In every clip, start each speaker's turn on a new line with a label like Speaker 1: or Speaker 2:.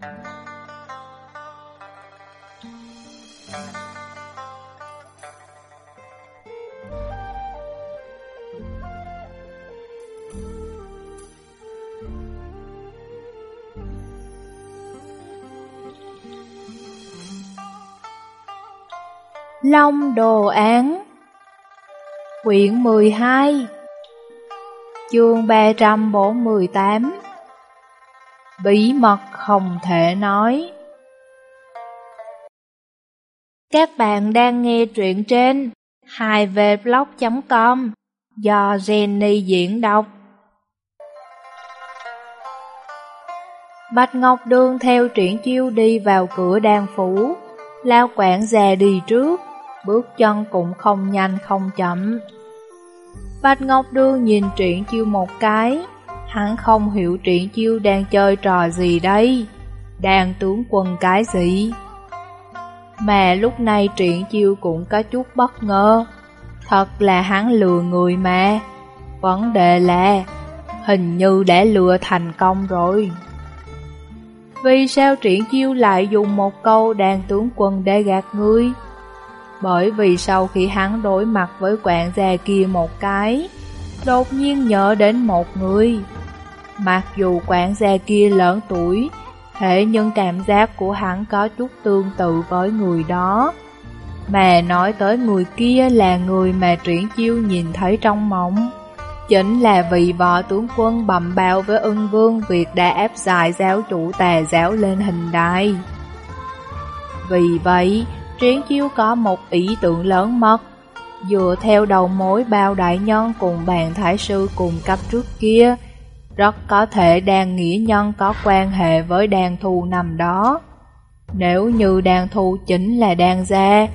Speaker 1: Long Đồ Án Quyện 12 Chương 348 Bí mật không thể nói. Các bạn đang nghe truyện trên 2vblog.com do Jenny diễn đọc. Bạch Ngọc Đương theo truyện chiêu đi vào cửa đan phủ. Lao quản già đi trước bước chân cũng không nhanh không chậm. Bạch Ngọc Đương nhìn truyện Chiêu một cái, hắn không hiểu Triển Chiêu đang chơi trò gì đây, đang tướng quân cái gì. Mà lúc này Triển Chiêu cũng có chút bất ngờ, thật là hắn lừa người mà. Vấn đề là, hình như đã lừa thành công rồi. Vì sao Triển Chiêu lại dùng một câu đàn tướng quân để gạt ngươi? Bởi vì sau khi hắn đối mặt với quản gia kia một cái, đột nhiên nhớ đến một người. Mặc dù quản gia kia lớn tuổi, thế nhưng cảm giác của hắn có chút tương tự với người đó. Mà nói tới người kia là người mà triển chiêu nhìn thấy trong mộng. Chính là vị võ tướng quân bầm bao với ưng vương việc đã ép dài giáo chủ tà giáo lên hình đài. Vì vậy, Triển chiêu có một ý tưởng lớn mất Dựa theo đầu mối bao đại nhân cùng bàn thái sư cùng cấp trước kia rất có thể đàn nghĩa nhân có quan hệ với đàn thù nằm đó. Nếu như đàn thù chính là đàn gia,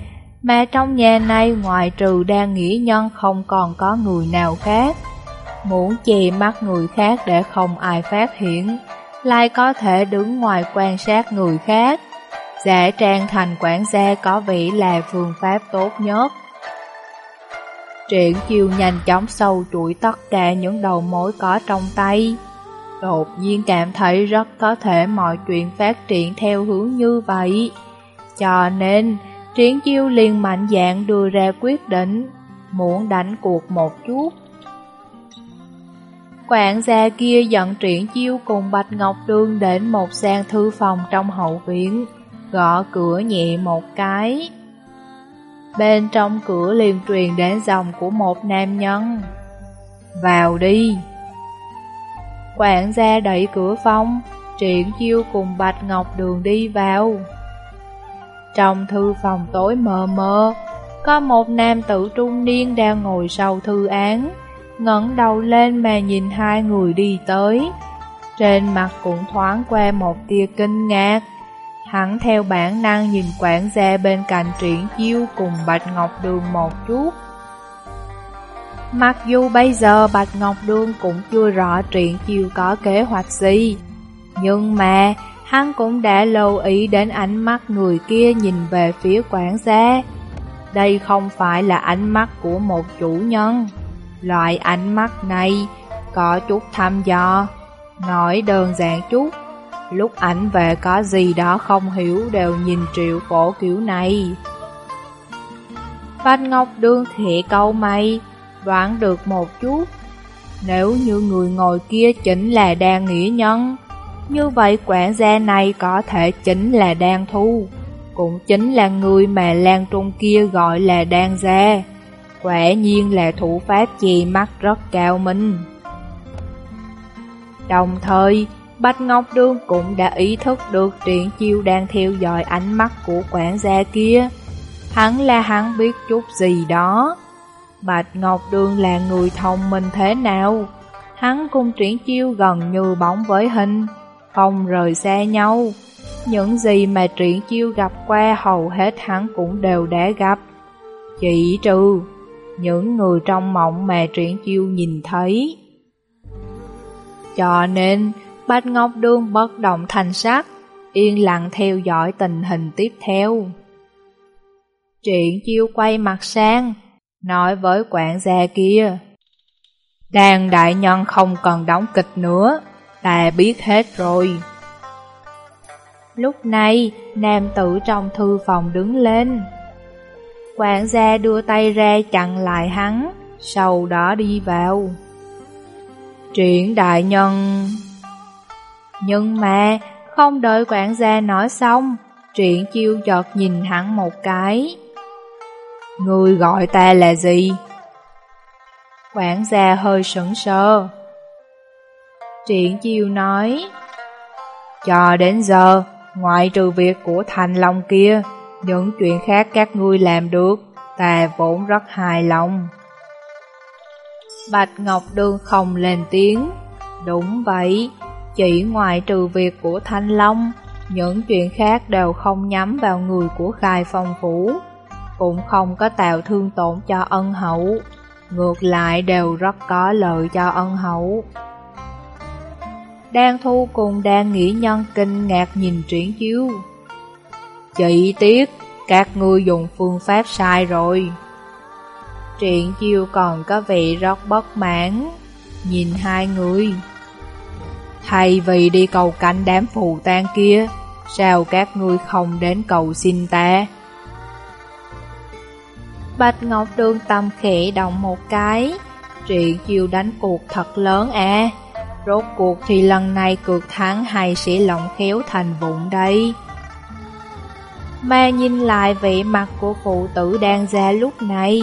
Speaker 1: Mà trong nhà này ngoài trừ đàn nghĩa nhân không còn có người nào khác. Muốn che mắt người khác để không ai phát hiện, Lại có thể đứng ngoài quan sát người khác. Giả trang thành quản gia có vẻ là phương pháp tốt nhất. Triển chiêu nhanh chóng sâu chuỗi tất cả những đầu mối có trong tay. Đột nhiên cảm thấy rất có thể mọi chuyện phát triển theo hướng như vậy. Cho nên, triển chiêu liền mạnh dạng đưa ra quyết định, muốn đánh cuộc một chút. Quản gia kia dẫn triển chiêu cùng Bạch Ngọc Đương đến một gian thư phòng trong hậu viện gõ cửa nhẹ một cái. Bên trong cửa liền truyền đến dòng của một nam nhân. Vào đi. Quản gia đẩy cửa phòng, triển chiêu cùng Bạch Ngọc Đường đi vào. Trong thư phòng tối mờ mờ, có một nam tử trung niên đang ngồi sau thư án, ngẩng đầu lên mà nhìn hai người đi tới. Trên mặt cũng thoáng qua một tia kinh ngạc. Hắn theo bản năng nhìn quản gia bên cạnh triển chiêu cùng Bạch Ngọc Đường một chút. Mặc dù bây giờ Bạch Ngọc Đường cũng chưa rõ triển chiêu có kế hoạch gì, nhưng mà hắn cũng đã lưu ý đến ánh mắt người kia nhìn về phía quản gia. Đây không phải là ánh mắt của một chủ nhân. Loại ánh mắt này có chút thăm dò, nói đơn giản chút Lúc ảnh về có gì đó không hiểu đều nhìn triệu cổ kiểu này. Bạch Ngọc Đương thị câu mày, đoán được một chút. Nếu như người ngồi kia chính là đang nghĩa nhân, như vậy quản gia này có thể chính là đang thu, cũng chính là người mà Lan Trung kia gọi là đang gia. Quả nhiên là thủ pháp chì mắt rất cao minh. Đồng thời, Bạch Ngọc Đương cũng đã ý thức được Triển Chiêu đang theo dõi ánh mắt của quản gia kia. Hắn là hắn biết chút gì đó. Bạch Ngọc Đương là người thông minh thế nào? Hắn cùng Triển Chiêu gần như bóng với hình, không rời xa nhau. Những gì mà Triển Chiêu gặp qua hầu hết hắn cũng đều đã gặp. Chỉ trừ những người trong mộng mà Triển Chiêu nhìn thấy. Cho nên, Bạch Ngọc Đường bất động thành sắc, yên lặng theo dõi tình hình tiếp theo. Triển chiêu quay mặt sang, nói với quản gia kia. Đàn đại nhân không cần đóng kịch nữa, ta biết hết rồi. Lúc này, nam tử trong thư phòng đứng lên. Quản gia đưa tay ra chặn lại hắn, sau đó đi vào. Triển đại nhân... Nhưng mà, không đợi quản gia nói xong, Triển chiêu chợt nhìn hắn một cái. Người gọi ta là gì? Quản gia hơi sững sờ. Triển chiêu nói, Cho đến giờ, ngoại trừ việc của thành long kia, những chuyện khác các ngươi làm được, ta vốn rất hài lòng. Bạch Ngọc đương không lên tiếng. Đúng vậy, chỉ ngoài trừ việc của Thanh Long, những chuyện khác đều không nhắm vào người của Khai Phong Phủ, cũng không có tạo thương tổn cho ân hậu, ngược lại đều rất có lợi cho ân hậu. Đan Thu cùng đang nghĩ nhân kinh ngạc nhìn triển chiếu. Chị tiếc, các ngươi dùng phương pháp sai rồi. Triển chiêu còn có vị rất bất mãn, nhìn hai người. Thay vì đi cầu cánh đám phù tan kia, sao các ngươi không đến cầu xin ta? Bạch Ngọc Đường tâm khẽ động một cái, Triển chiêu đánh cuộc thật lớn à. Rốt cuộc thì lần này cược thắng hay sẽ lộng khéo thành vụn đây? Mà nhìn lại vẻ mặt của phụ tử đang ra lúc này,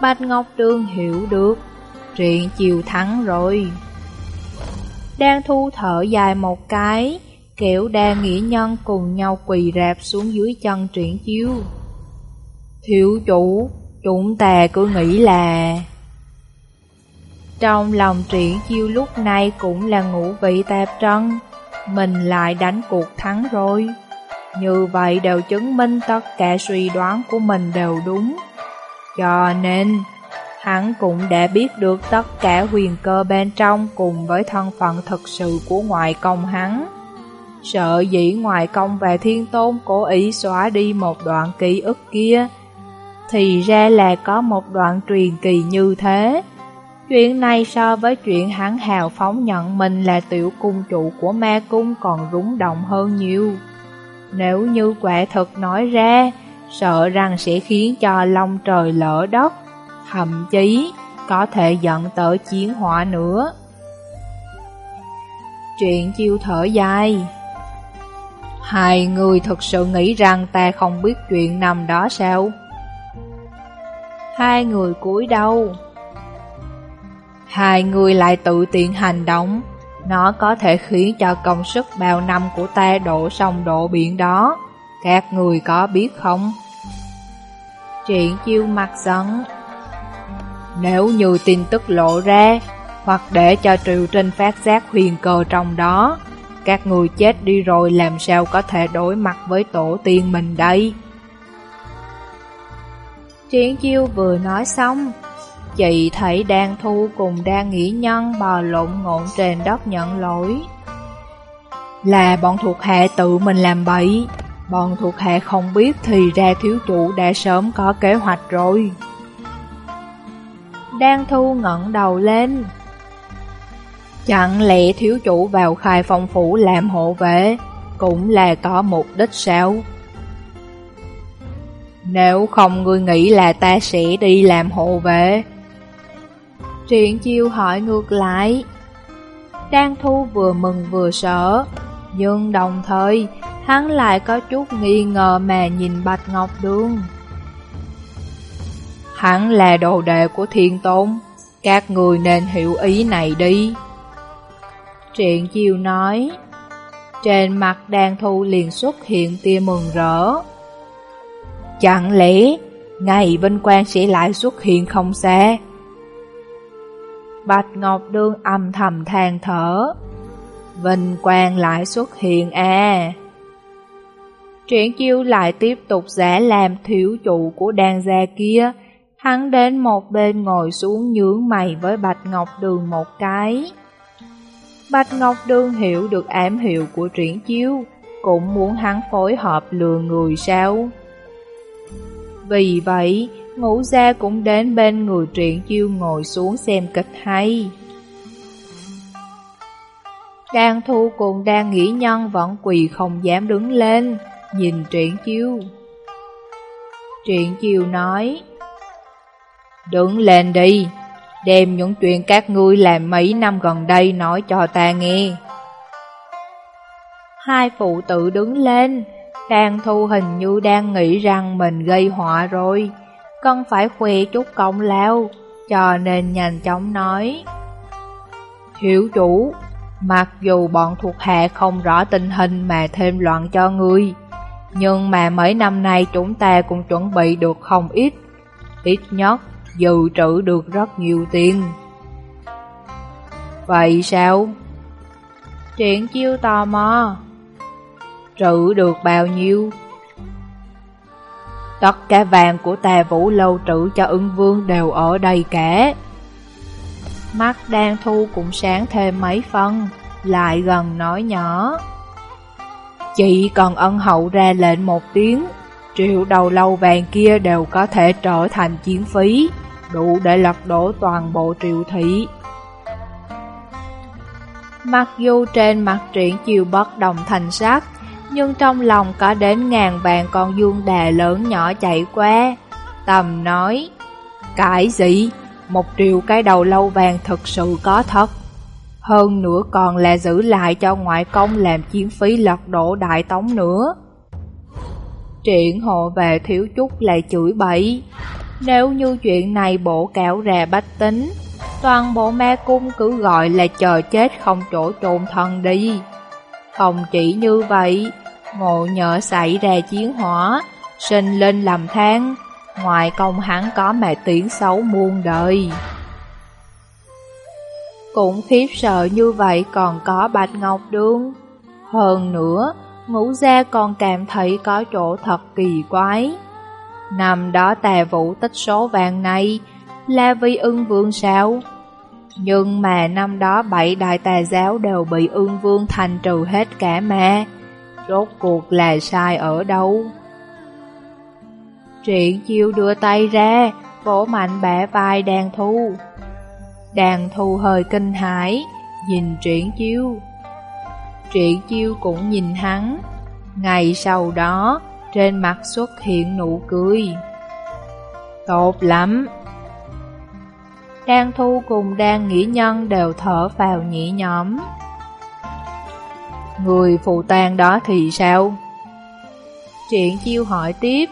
Speaker 1: Bạch Ngọc Đường hiểu được, chuyện chiều thắng rồi. Đang thu thở dài một cái, kiểu đa nghĩa nhân cùng nhau quỳ rạp xuống dưới chân triển chiếu. Thiếu chủ, chúng ta cứ nghĩ là... Trong lòng triển chiêu lúc này cũng là ngũ vị tạp trân, mình lại đánh cuộc thắng rồi. Như vậy đều chứng minh tất cả suy đoán của mình đều đúng. Cho nên, hắn cũng đã biết được tất cả huyền cơ bên trong cùng với thân phận thực sự của ngoại công hắn. Sợ dĩ ngoại công và thiên tôn cố ý xóa đi một đoạn ký ức kia, thì ra là có một đoạn truyền kỳ như thế. Chuyện này so với chuyện hắn hào phóng nhận mình là tiểu cung chủ của ma cung còn rúng động hơn nhiều. Nếu như quả thật nói ra, sợ rằng sẽ khiến cho long trời lỡ đất, thậm chí, có thể dẫn tới chiến hỏa nữa. Chuyện chiêu thở dài Hai người thực sự nghĩ rằng ta không biết chuyện nằm đó sao? Hai người cúi đầu Hai người lại tự tiện hành động Nó có thể khiến cho công sức bao năm của ta đổ sông đổ biển đó Các người có biết không? Chuyện chiêu mặt giận nếu như tin tức lộ ra, Hoặc để cho Triều Trinh phát giác huyền cờ trong đó, Các người chết đi rồi làm sao có thể đối mặt với tổ tiên mình đây Triển chiêu vừa nói xong, Chị thấy đang thu cùng đang nghĩ nhân bò lộn ngộn trên đất nhận lỗi Là bọn thuộc hạ tự mình làm bậy, Bọn thuộc hạ không biết thì ra thiếu chủ đã sớm có kế hoạch rồi. Đang thu ngẩng đầu lên. Chẳng lẽ thiếu chủ vào khai phong phủ làm hộ vệ, cũng là có mục đích sao? Nếu không ngươi nghĩ là ta sẽ đi làm hộ vệ. Triển chiêu hỏi ngược lại. Đan thu vừa mừng vừa sợ, nhưng đồng thời hắn lại có chút nghi ngờ mà nhìn Bạch Ngọc Đường. Hắn là đồ đệ của thiên tôn, các người nên hiểu ý này đi. Triện chiều nói, trên mặt đàn thu liền xuất hiện tia mừng rỡ. Chẳng lẽ ngày vinh quang sẽ lại xuất hiện không xa? Bạch Ngọc Đương âm thầm than thở. Vinh quang lại xuất hiện à. Triển chiêu lại tiếp tục giả làm thiếu chủ của đàn gia kia. Hắn đến một bên ngồi xuống nhướng mày với Bạch Ngọc Đường một cái. Bạch Ngọc Đường hiểu được ám hiệu của triển chiêu, cũng muốn hắn phối hợp lừa người sao. Vì vậy, ngũ gia cũng đến bên người triển chiêu ngồi xuống xem kịch hay. Đang thu cùng đang nghĩ nhân vẫn quỳ không dám đứng lên, nhìn truyện chiêu. Truyện chiêu nói, Đứng lên đi, đem những chuyện các ngươi làm mấy năm gần đây nói cho ta nghe. Hai phụ tử đứng lên, đang thu hình như đang nghĩ rằng mình gây họa rồi, cần phải khoe chút công lao, cho nên nhanh chóng nói. hiểu chủ, mặc dù bọn thuộc hạ không rõ tình hình mà thêm loạn cho ngươi, nhưng mà mấy năm nay chúng ta cũng chuẩn bị được không ít, ít nhất dù trữ được rất nhiều tiền. Vậy sao? Triển chiêu tò mò. Trữ được bao nhiêu? Tất cả vàng của tà vũ lâu trữ cho ưng vương đều ở đây cả. Mắt đang thu cũng sáng thêm mấy phân, lại gần nói nhỏ. Chỉ cần ân hậu ra lệnh một tiếng, triệu đầu lâu vàng kia đều có thể trở thành chiến phí, đủ để lật đổ toàn bộ triệu thị. Mặc dù trên mặt triển chiều bất đồng thành sắc, nhưng trong lòng có đến ngàn vàng con dương đà lớn nhỏ chạy qua. Tầm nói, cái gì? Một triệu cái đầu lâu vàng thật sự có thật. Hơn nữa còn là giữ lại cho ngoại công làm chiến phí lật đổ đại tống nữa. Triển hộ về thiếu chút lại chửi bậy. Nếu như chuyện này bổ cạo rè bách tính, toàn bộ ma cung cứ gọi là chờ chết không chỗ trộn thân đi. Không chỉ như vậy, ngộ nhỡ xảy ra chiến hỏa, sinh lên làm than, ngoài công hắn có mẹ tiếng xấu muôn đời. Cũng khiếp sợ như vậy còn có Bạch Ngọc Đương. Hơn nữa, ngũ gia còn cảm thấy có chỗ thật kỳ quái. Năm đó tà vũ tích số vàng này là vì ưng vương sao? Nhưng mà năm đó bảy đại tà giáo đều bị ưng vương thành trừ hết cả mà. Rốt cuộc là sai ở đâu? Triển chiêu đưa tay ra, vỗ mạnh bẻ vai đàn thu. Đàn thu hơi kinh hãi, nhìn triển chiêu. Triển chiêu cũng nhìn hắn. Ngày sau đó, trên mặt xuất hiện nụ cười. Tốt lắm! Đan Thu cùng Đan Nghĩ Nhân đều thở vào nhẹ nhõm. Người phụ tang đó thì sao? Triển chiêu hỏi tiếp.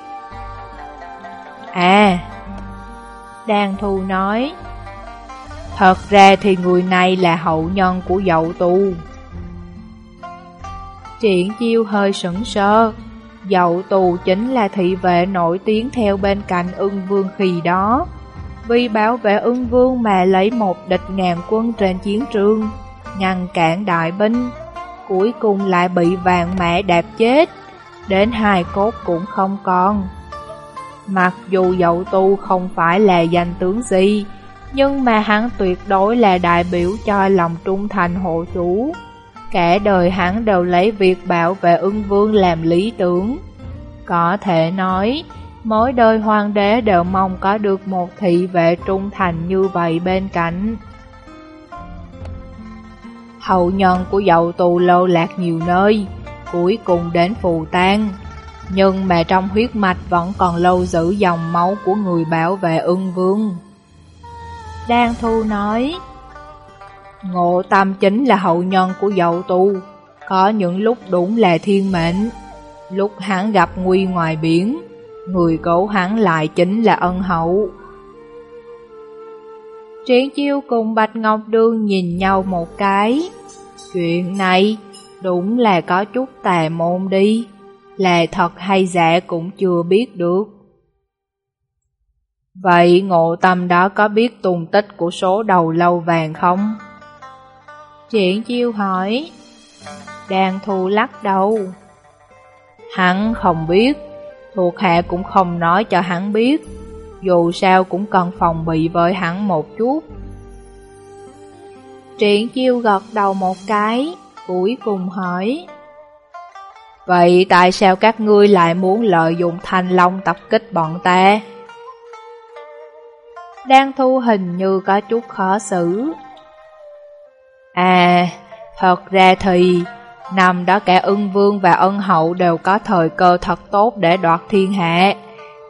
Speaker 1: À, Đan Thu nói, Thật ra thì người này là hậu nhân của dậu tu. Triển chiêu hơi sững sờ dậu tù chính là thị vệ nổi tiếng theo bên cạnh ưng vương khi đó. Vì bảo vệ ưng vương mà lấy một địch ngàn quân trên chiến trường, ngăn cản đại binh, cuối cùng lại bị vàng mẹ đạp chết, đến hài cốt cũng không còn. Mặc dù dậu tu không phải là danh tướng gì, nhưng mà hắn tuyệt đối là đại biểu cho lòng trung thành hộ chủ. Cả đời hắn đều lấy việc bảo vệ ưng vương làm lý tưởng. Có thể nói, mỗi đời hoàng đế đều mong có được một thị vệ trung thành như vậy bên cạnh. Hậu nhân của dậu tù lâu lạc nhiều nơi, cuối cùng đến phù tan. Nhưng mà trong huyết mạch vẫn còn lâu giữ dòng máu của người bảo vệ ưng vương. Đan Thu nói, Ngộ Tâm chính là hậu nhân của dậu tu, có những lúc đúng là thiên mệnh. Lúc hắn gặp nguy ngoài biển, người cứu hắn lại chính là ân hậu. Triển chiêu cùng Bạch Ngọc Đương nhìn nhau một cái. Chuyện này đúng là có chút tà môn đi, là thật hay giả cũng chưa biết được. Vậy ngộ tâm đó có biết tung tích của số đầu lâu vàng không? Triển chiêu hỏi. Đàn thu lắc đầu. Hắn không biết, thuộc hạ cũng không nói cho hắn biết, dù sao cũng cần phòng bị với hắn một chút. Triển chiêu gật đầu một cái, cuối cùng hỏi. Vậy tại sao các ngươi lại muốn lợi dụng thanh long tập kích bọn ta? Đang thu hình như có chút khó xử. À, Thật ra thì, năm đó cả ưng vương và ân hậu đều có thời cơ thật tốt để đoạt thiên hạ.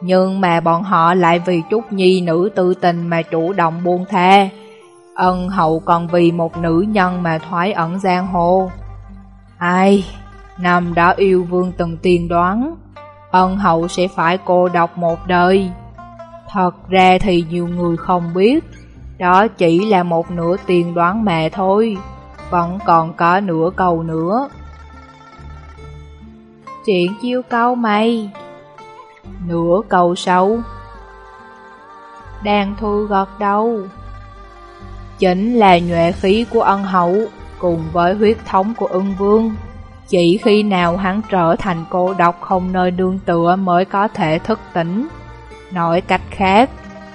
Speaker 1: Nhưng mà bọn họ lại vì chút nhi nữ tư tình mà chủ động buông tha. Ân hậu còn vì một nữ nhân mà thoái ẩn giang hồ. Ai, năm đó yêu vương từng tiên đoán, ân hậu sẽ phải cô độc một đời. Thật ra thì nhiều người không biết, đó chỉ là một nửa tiền đoán mẹ thôi, vẫn còn có nửa câu nữa. Chuyện chiêu câu mày. Nửa câu sau. Đang thu gọt đầu. Chính là nhuệ khí của ân hậu Cùng với huyết thống của ưng vương. Chỉ khi nào hắn trở thành cô độc không nơi đương tựa mới có thể thức tỉnh. Nói cách khác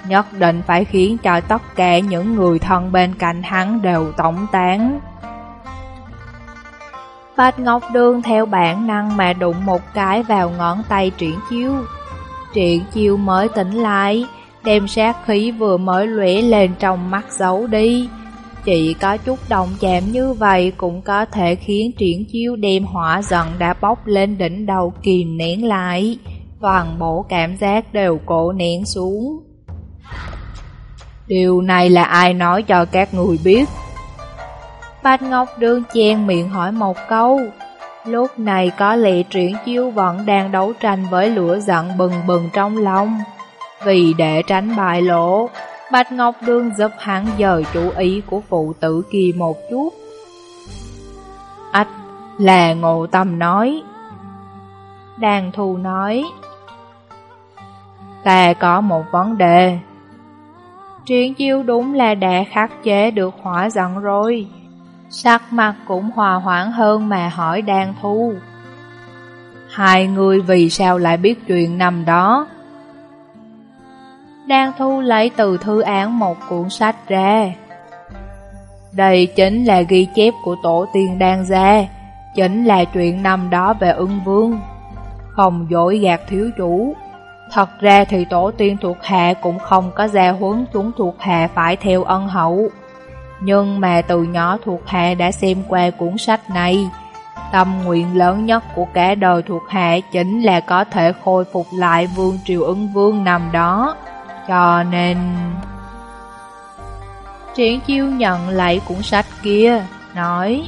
Speaker 1: Nhất định phải khiến cho tất cả những người thân bên cạnh hắn đều tổng tán Bạch Ngọc đương theo bản năng mà đụng một cái vào ngón tay triển chiêu. Triển chiêu mới tỉnh lại, đem sát khí vừa mới lũy lên trong mắt giấu đi. Chỉ có chút đồng chạm như vậy cũng có thể khiến triển chiêu đem hỏa giận đã bốc lên đỉnh đầu kìm nén lại. Toàn bộ cảm giác đều cổ nén xuống. Điều này là ai nói cho các người biết? Bạch Ngọc Đường chen miệng hỏi một câu. Lúc này có lẽ triển chiêu vẫn đang đấu tranh với lửa giận bừng bừng trong lòng. Vì để tránh bại lộ, Bạch Ngọc Đường giúp hắn dời chú ý của phụ tử kia một chút. Ách, là ngộ tâm nói. Đàn thù nói. Ta có một vấn đề. Triển chiêu đúng là đã khắc chế được hỏa giận rồi. Sắc mặt cũng hòa hoãn hơn mà hỏi Đan Thu. Hai người vì sao lại biết chuyện năm đó? Đan Thu lấy từ thư án một cuốn sách ra. Đây chính là ghi chép của tổ tiên Đan gia, chính là chuyện năm đó về ưng vương. Không dối gạt thiếu chủ. Thật ra thì tổ tiên thuộc hạ cũng không có gia huấn chúng thuộc hạ phải theo ân hậu. Nhưng mà từ nhỏ thuộc hạ đã xem qua cuốn sách này Tâm nguyện lớn nhất của cả đời thuộc hạ chính là có thể khôi phục lại vương triều ứng vương nằm đó Cho nên... Triển chiêu nhận lại cuốn sách kia, nói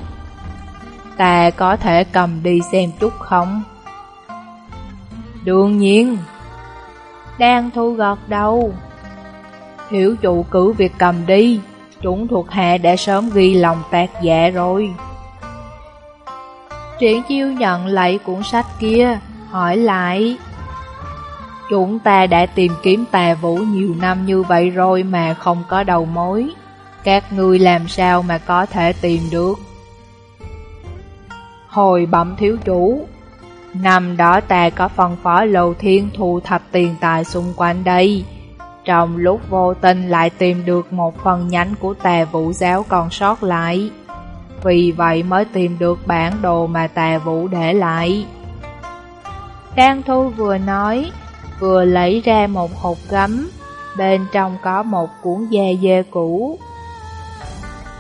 Speaker 1: Ta có thể cầm đi xem chút không? Đương nhiên đang thu gọt đâu Hiểu chủ cử việc cầm đi Chúng thuộc hạ đã sớm ghi lòng tạc dạ rồi. Triển chiêu nhận lại cuốn sách kia, hỏi lại. Chúng ta đã tìm kiếm tà vũ nhiều năm như vậy rồi mà không có đầu mối. Các ngươi làm sao mà có thể tìm được? Hồi bẩm thiếu chủ, năm đó ta có phân phó lầu thiên thu thập tiền tài xung quanh đây. Trong lúc vô tình lại tìm được một phần nhánh của tà vũ giáo còn sót lại. Vì vậy mới tìm được bản đồ mà tà vũ để lại. Đan Thu vừa nói, vừa lấy ra một hộp gấm. Bên trong có một cuốn da dê cũ.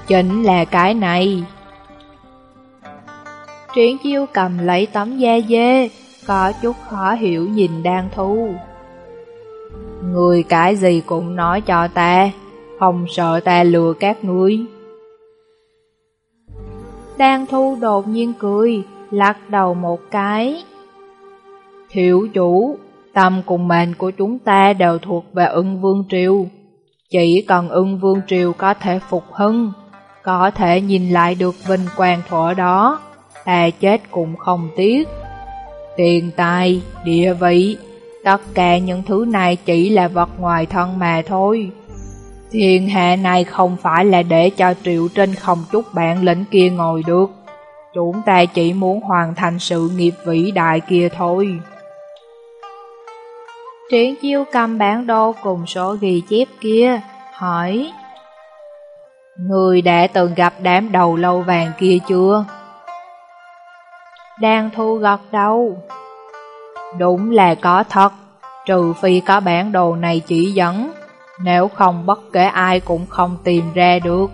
Speaker 1: Chính là cái này. Triển chiêu cầm lấy tấm da dê Có chút khó hiểu nhìn Đan Thu Người cái gì cũng nói cho ta, không sợ ta lừa các ngươi. Đan Thu đột nhiên cười, lắc đầu một cái. Thiệu chủ, tâm cùng mệnh của chúng ta đều thuộc về ưng vương triều. Chỉ cần ưng vương triều có thể phục hưng, có thể nhìn lại được vinh quang thuở đó, ta chết cũng không tiếc. Tiền tài, địa vị, Tất cả những thứ này chỉ là vật ngoài thân mà thôi. Thiên hạ này không phải là để cho Triệu Trinh không chút bạn lĩnh kia ngồi được. Chúng ta chỉ muốn hoàn thành sự nghiệp vĩ đại kia thôi. Triển chiêu cầm bản đồ cùng số ghi chép kia, hỏi Người đã từng gặp đám đầu lâu vàng kia chưa? Đang thu gật đầu. Đúng là có thật, trừ phi có bản đồ này chỉ dẫn, nếu không bất kể ai cũng không tìm ra được.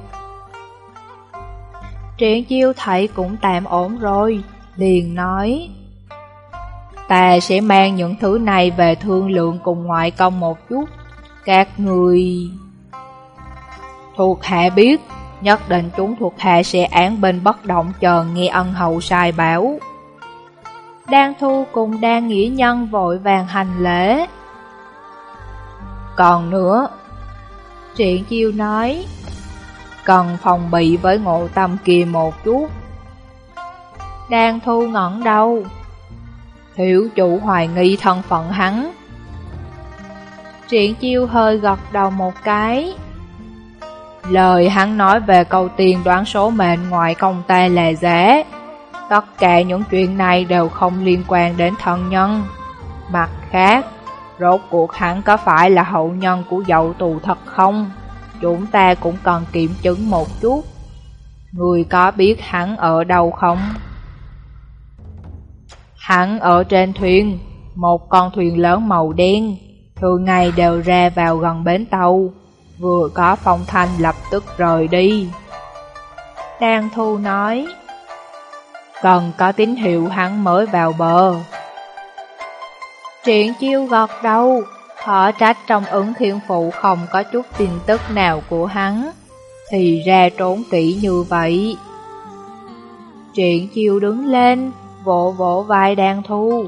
Speaker 1: Triển chiêu thấy cũng tạm ổn rồi, liền nói Ta sẽ mang những thứ này về thương lượng cùng ngoại công một chút. Các người... Thuộc hạ biết, nhất định chúng thuộc hạ sẽ án bên bất động chờ nghe ân hậu sai bảo. Đan Thu cùng Đan Nghĩa Nhân vội vàng hành lễ. Còn nữa Triện chiêu nói, Cần phòng bị với ngộ tâm kia một chút. Đan Thu ngẩn đầu, Hiểu chủ hoài nghi thân phận hắn. Triện chiêu hơi gật đầu một cái. Lời hắn nói về câu tiền đoán số mệnh ngoại công ta là giả Tất cả những chuyện này đều không liên quan đến thân nhân Mặt khác, rốt cuộc hắn có phải là hậu nhân của dậu tù thật không? Chúng ta cũng cần kiểm chứng một chút Người có biết hắn ở đâu không? Hắn ở trên thuyền, một con thuyền lớn màu đen, thường ngày đều ra vào gần bến tàu, vừa có phong thanh lập tức rời đi. Đan Thu nói, cần có tín hiệu hắn mới vào bờ. Triển chiêu gọt đầu, họ trách trong ứng thiên phụ không có chút tin tức nào của hắn, thì ra trốn kỹ như vậy. Triển chiêu đứng lên, vỗ vỗ vai Đan Thu.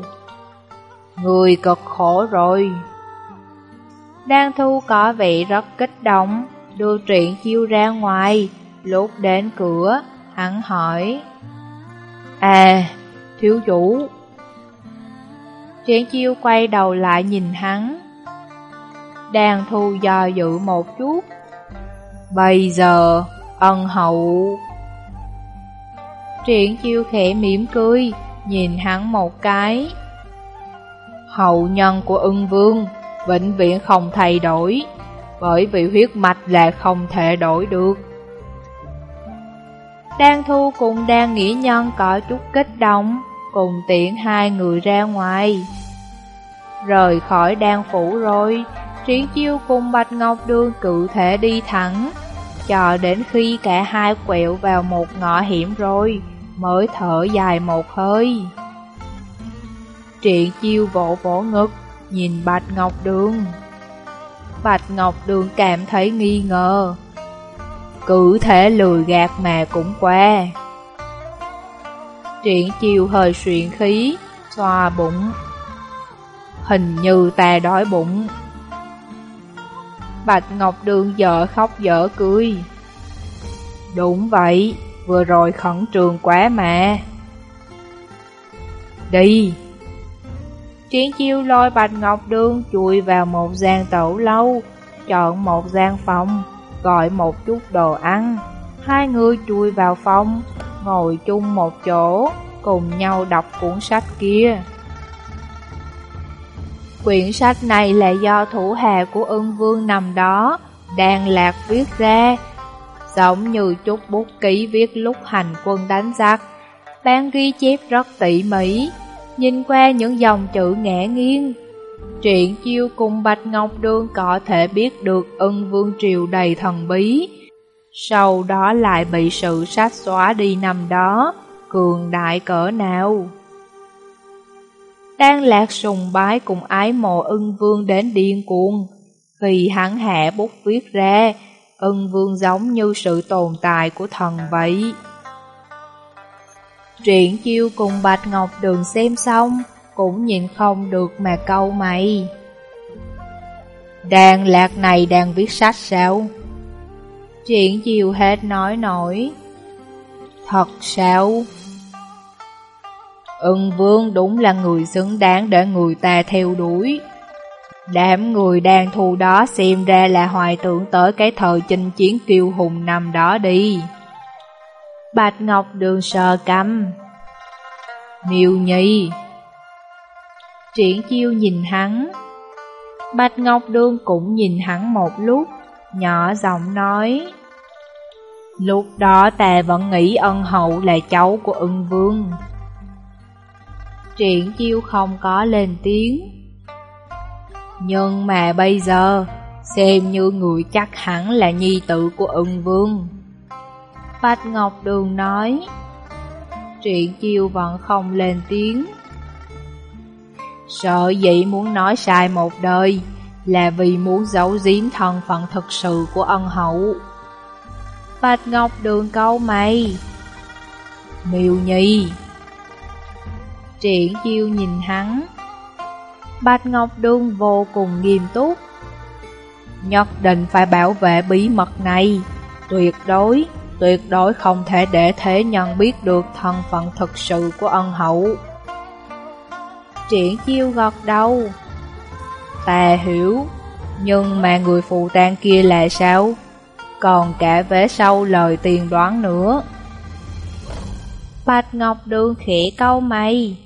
Speaker 1: Người cực khổ rồi. Đan Thu có vẻ rất kích động, đưa Triển chiêu ra ngoài, lúc đến cửa, hắn hỏi. À, thiếu chủ. Triển chiêu quay đầu lại nhìn hắn. đàn Thu dò dự một chút. Bây giờ, ân hậu Triển chiêu khẽ mỉm cười, nhìn hắn một cái. Hậu nhân của ưng vương, vĩnh viễn không thay đổi, bởi vì huyết mạch là không thể đổi được. Đan Thu cùng Đan Nghĩa Nhân có chút kích động, cùng tiện hai người ra ngoài. Rời khỏi Đan Phủ rồi, Triển Chiêu cùng Bạch Ngọc Đương cự thể đi thẳng, cho đến khi cả hai quẹo vào một ngõ hiểm rồi, mới thở dài một hơi. Triển chiêu vỗ vỗ ngực, nhìn Bạch Ngọc Đường. Bạch Ngọc Đường cảm thấy nghi ngờ. Cứ thể lười gạt mà cũng qua. Triển chiều hơi xuyện khí, xoa bụng. Hình như ta đói bụng. Bạch Ngọc Đường dở khóc dở cười. Đúng vậy, vừa rồi khẩn trường quá mà. Đi! Triển chiêu lôi Bạch Ngọc Đường chui vào một gian tẩu lâu, chọn một gian phòng, gọi một chút đồ ăn. Hai người chui vào phòng, ngồi chung một chỗ, cùng nhau đọc cuốn sách kia. Quyển sách này là do thủ hạ của ưng vương nằm đó, đàn lạc viết ra, giống như chút bút ký viết lúc hành quân đánh giặc. Ban ghi chép rất tỉ mỉ, nhìn qua những dòng chữ ngã nghiêng. Truyện chiêu cùng Bạch Ngọc Đường có thể biết được ân vương triều đầy thần bí. Sau đó lại bị sự sát xóa đi năm đó, cường đại cỡ nào. Đang lạc sùng bái cùng ái mộ ưng vương đến điên cuồng. Khi hắn hạ bút viết ra, ưng vương giống như sự tồn tại của thần vậy. Triển chiêu cùng Bạch Ngọc Đường xem xong, cũng nhìn không được mà câu mày. Đàn lạc này đang viết sách sao? Chuyện chiều hết nói nổi. Thật sao? Ưng vương đúng là người xứng đáng để người ta theo đuổi. Đám người đang thu đó xem ra là hoài tưởng tới cái thời chinh chiến kiêu hùng năm đó đi. Bạch Ngọc Đường sờ căm. Miêu Nhi Triển chiêu nhìn hắn. Bạch Ngọc đương cũng nhìn hắn một lúc, nhỏ giọng nói. Lúc đó ta vẫn nghĩ ân hậu là cháu của ưng vương. Triển chiêu không có lên tiếng. Nhưng mà bây giờ, xem như người chắc hẳn là nhi tử của ưng vương. Bạch Ngọc Đường nói triển chiêu vẫn không lên tiếng Sợ dĩ muốn nói sai một đời Là vì muốn giấu giếm thân phận thực sự của ân hậu. Bạch Ngọc Đường câu mày Miêu Nhi. Triển chiêu nhìn hắn. Bạch Ngọc Đường vô cùng nghiêm túc. Nhất định phải bảo vệ bí mật này Tuyệt đối, tuyệt đối không thể để thế nhân biết được thân phận thực sự của ân hậu. Triển chiêu gọt đầu. Ta hiểu Nhưng mà người phù tang kia là sao? Còn cả vế sau lời tiền đoán nữa. Bạch Ngọc Đường khẽ câu mày.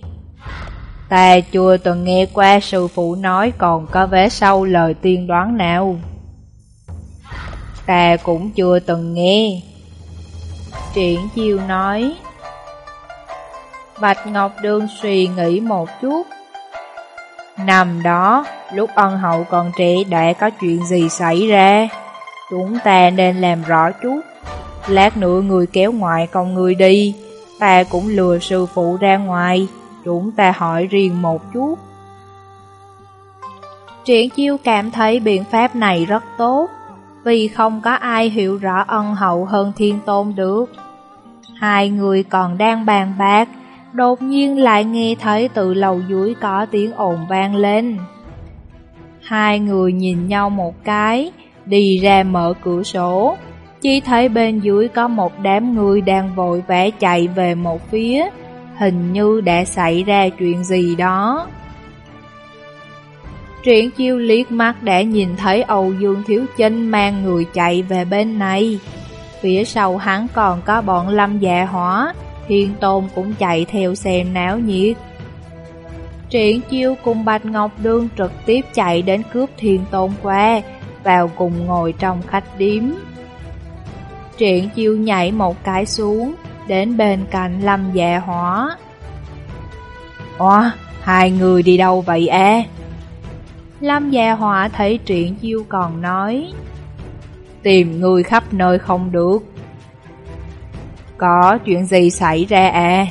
Speaker 1: Ta chưa từng nghe qua sư phụ nói còn có vé sau lời tiên đoán nào. Ta cũng chưa từng nghe. Triển chiêu nói. Bạch Ngọc Đường suy nghĩ một chút. Nằm đó, lúc ân hậu còn trẻ đã có chuyện gì xảy ra? Chúng ta nên làm rõ chút. Lát nữa người kéo ngoại con người đi. Ta cũng lừa sư phụ ra ngoài. Chúng ta hỏi riêng một chút. Triển chiêu cảm thấy biện pháp này rất tốt Vì không có ai hiểu rõ ân hậu hơn thiên tôn được. Hai người còn đang bàn bạc Đột nhiên lại nghe thấy từ lầu dưới có tiếng ồn vang lên. Hai người nhìn nhau một cái, Đi ra mở cửa sổ. Chỉ thấy bên dưới có một đám người đang vội vã chạy về một phía. Hình như đã xảy ra chuyện gì đó. Triển chiêu liếc mắt đã nhìn thấy Âu Dương Thiếu Chinh mang người chạy về bên này. Phía sau hắn còn có bọn lâm dạ hỏa. Thiên Tôn cũng chạy theo xem náo nhiệt. Triển chiêu cùng Bạch Ngọc Đương trực tiếp chạy đến cướp Thiên Tôn qua Vào cùng ngồi trong khách điếm. Triển chiêu nhảy một cái xuống Đến bên cạnh lâm dạ hỏa. Ủa, hai người đi đâu vậy à? Lâm Dạ Hỏa thấy triển chiêu còn nói Tìm người khắp nơi không được. Có chuyện gì xảy ra à?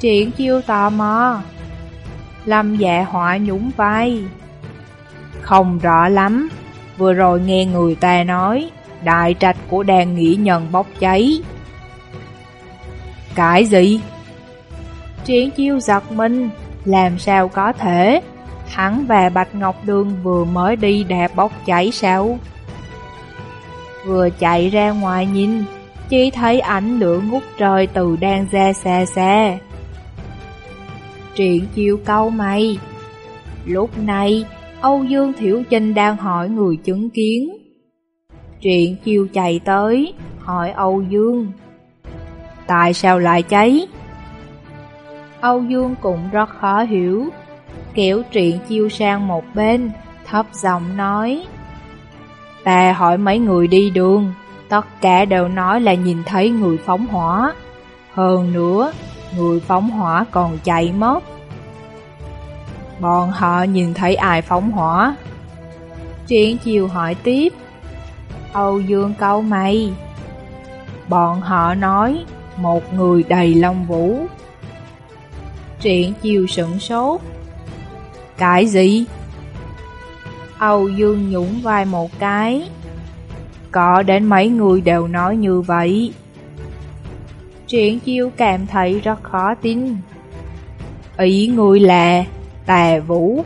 Speaker 1: Triển chiêu tò mò. Lâm dạ họa nhúng vai. Không rõ lắm. Vừa rồi nghe người ta nói, Đại trạch của đàn nghỉ nhận bốc cháy. Cái gì? Triển chiêu giật mình. Làm sao có thể? Hắn và Bạch Ngọc Đường vừa mới đi đạp bốc cháy sao? Vừa chạy ra ngoài nhìn. Chỉ thấy ảnh lửa ngút trời từ đang ra xa xa Triển chiêu câu mày. Lúc này Âu Dương Thiểu Trinh đang hỏi người chứng kiến. Triển chiêu chạy tới Hỏi Âu Dương. Tại sao lại cháy? Âu Dương cũng rất khó hiểu. Kiểu Triện chiêu sang một bên, thấp giọng nói. Ta hỏi mấy người đi đường, tất cả đều nói là nhìn thấy người phóng hỏa. Hơn nữa, người phóng hỏa còn chạy mất. Bọn họ nhìn thấy ai phóng hỏa? Triển chiều hỏi tiếp. Âu Dương câu mày. Bọn họ nói Một người đầy long vũ. Triển chiều sửng sốt. Cái gì? Âu Dương nhũng vai một cái. Có đến mấy người đều nói như vậy. Triển chiêu cảm thấy rất khó tin. Ý người là tà vũ.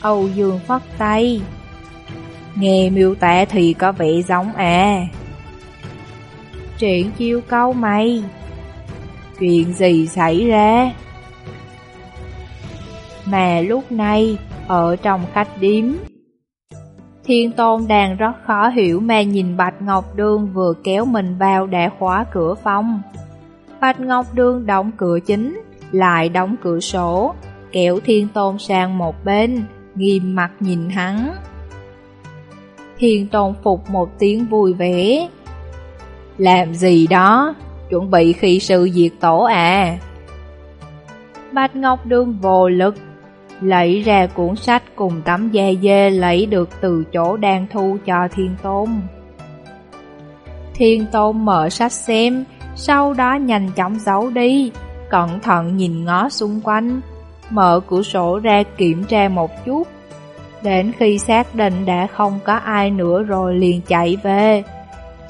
Speaker 1: Âu Dương phất tay. Nghe miêu tả thì có vẻ giống à. Triển chiêu câu mày. Chuyện gì xảy ra? Mà lúc này, ở trong khách điếm, Thiên Tôn đang rất khó hiểu mà nhìn Bạch Ngọc Đương vừa kéo mình vào đã khóa cửa phòng. Bạch Ngọc Đương đóng cửa chính, lại đóng cửa sổ, kéo Thiên Tôn sang một bên, nghiêm mặt nhìn hắn. Thiên Tôn phục một tiếng vui vẻ. Làm gì đó? chuẩn bị khi sự diệt tổ à. Bạch Ngọc đương vô lực, lấy ra cuốn sách cùng tấm da dê lấy được từ chỗ đang thu cho thiên tôn. Thiên Tôn mở sách xem, sau đó nhanh chóng giấu đi, cẩn thận nhìn ngó xung quanh, mở cửa sổ ra kiểm tra một chút. Đến khi xác định đã không có ai nữa rồi liền chạy về.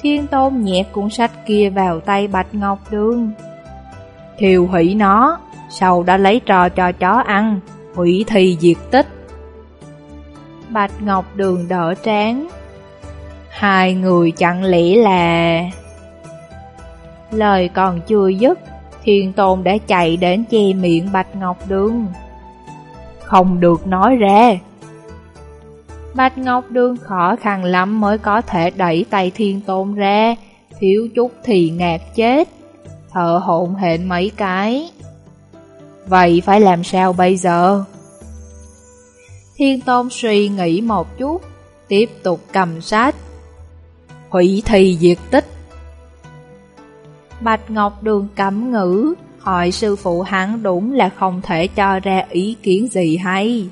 Speaker 1: Thiên Tôn nhét cuốn sách kia vào tay Bạch Ngọc Đường. Thiều hủy nó, sau đó lấy trò cho chó ăn, hủy thi diệt tích. Bạch Ngọc Đường đỡ trán. Hai người chẳng lẽ là... Lời còn chưa dứt, Thiên Tôn đã chạy đến che miệng Bạch Ngọc Đường. Không được nói ra. Bạch Ngọc Đường khó khăn lắm mới có thể đẩy tay Thiên Tôn ra, thiếu chút thì ngạt chết, thở hộn hển mấy cái. Vậy phải làm sao bây giờ? Thiên Tôn suy nghĩ một chút, tiếp tục cầm sách. Hủy thi diệt tích. Bạch Ngọc Đường cấm ngữ, hỏi sư phụ hắn đúng là không thể cho ra ý kiến gì hay.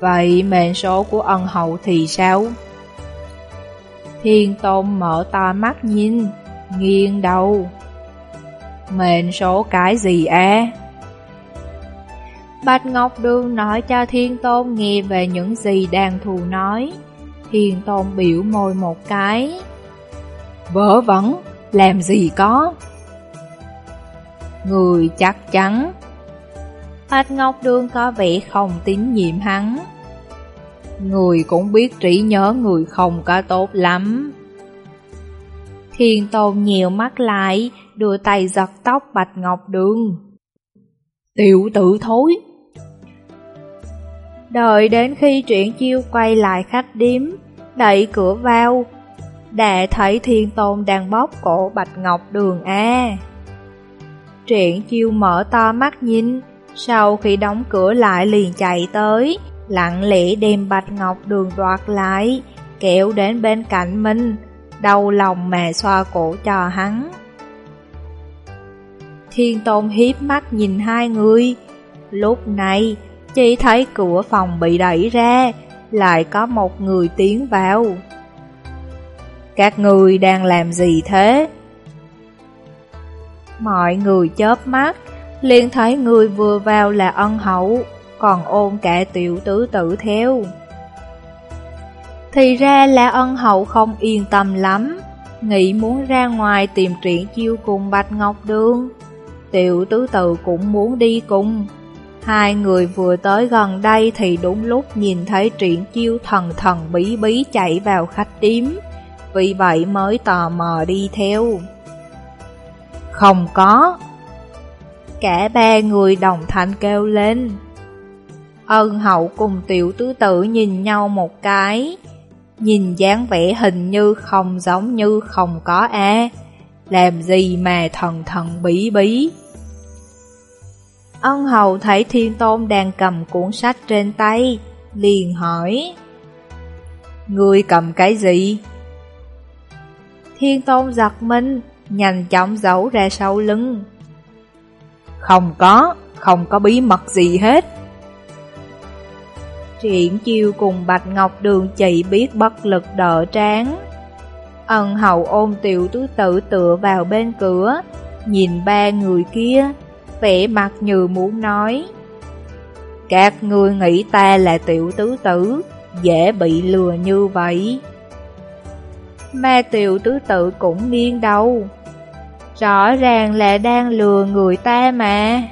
Speaker 1: Vậy mệnh số của ân hậu thì sao? Thiên Tôn mở to mắt nhìn, nghiêng đầu. Mệnh số cái gì á? Bạch Ngọc Đường nói cho Thiên Tôn nghe về những gì đàn thù nói. Thiên Tôn biểu môi một cái. Vỡ vẩn, làm gì có? Người chắc chắn. Bạch Ngọc Đường có vẻ không tín nhiệm hắn. Người cũng biết trí nhớ người không có tốt lắm. Thiên Tôn nhiều mắt lại, đưa tay giật tóc Bạch Ngọc Đường. Tiểu tử thối! Đợi đến khi truyện chiêu quay lại khách điếm, đẩy cửa vào, đã thấy Thiên Tôn đang bóp cổ Bạch Ngọc Đường A. Truyện chiêu mở to mắt nhìn, sau khi đóng cửa lại liền chạy tới, lặng lẽ đem Bạch Ngọc Đường đoạt lại, kéo đến bên cạnh mình, đau lòng mà xoa cổ cho hắn. Thiên Tôn hiếp mắt nhìn hai người, lúc này chỉ thấy cửa phòng bị đẩy ra, lại có một người tiến vào. Các người đang làm gì thế? Mọi người chớp mắt, liền thấy người vừa vào là ân hậu, còn ôm cả tiểu tứ tử theo. Thì ra là ân hậu không yên tâm lắm, nghĩ muốn ra ngoài tìm triển chiêu cùng Bạch Ngọc Đường. Tiểu tứ tự cũng muốn đi cùng, Hai người vừa tới gần đây thì đúng lúc nhìn thấy triển chiêu thần thần bí bí chạy vào khách điếm, vì vậy mới tò mò đi theo. Không có. Cả ba người đồng thanh kêu lên. Ân hậu cùng tiểu tứ tử nhìn nhau một cái, nhìn dáng vẻ hình như không giống như không có a làm gì mà thần thần bí bí. Ân hầu thấy thiên tôn đang cầm cuốn sách trên tay, liền hỏi Ngươi cầm cái gì? Thiên tôn giật mình, nhanh chóng giấu ra sau lưng Không có, không có bí mật gì hết Triển chiêu cùng Bạch Ngọc Đường chỉ biết bất lực đỡ tráng Ân hậu ôm tiểu tứ tử tựa vào bên cửa Nhìn ba người kia vẻ mặt như muốn nói. Các ngươi nghĩ ta là tiểu tứ tử, dễ bị lừa như vậy. Ma tiểu tứ tử cũng nghiêng đầu. Rõ ràng là đang lừa người ta mà.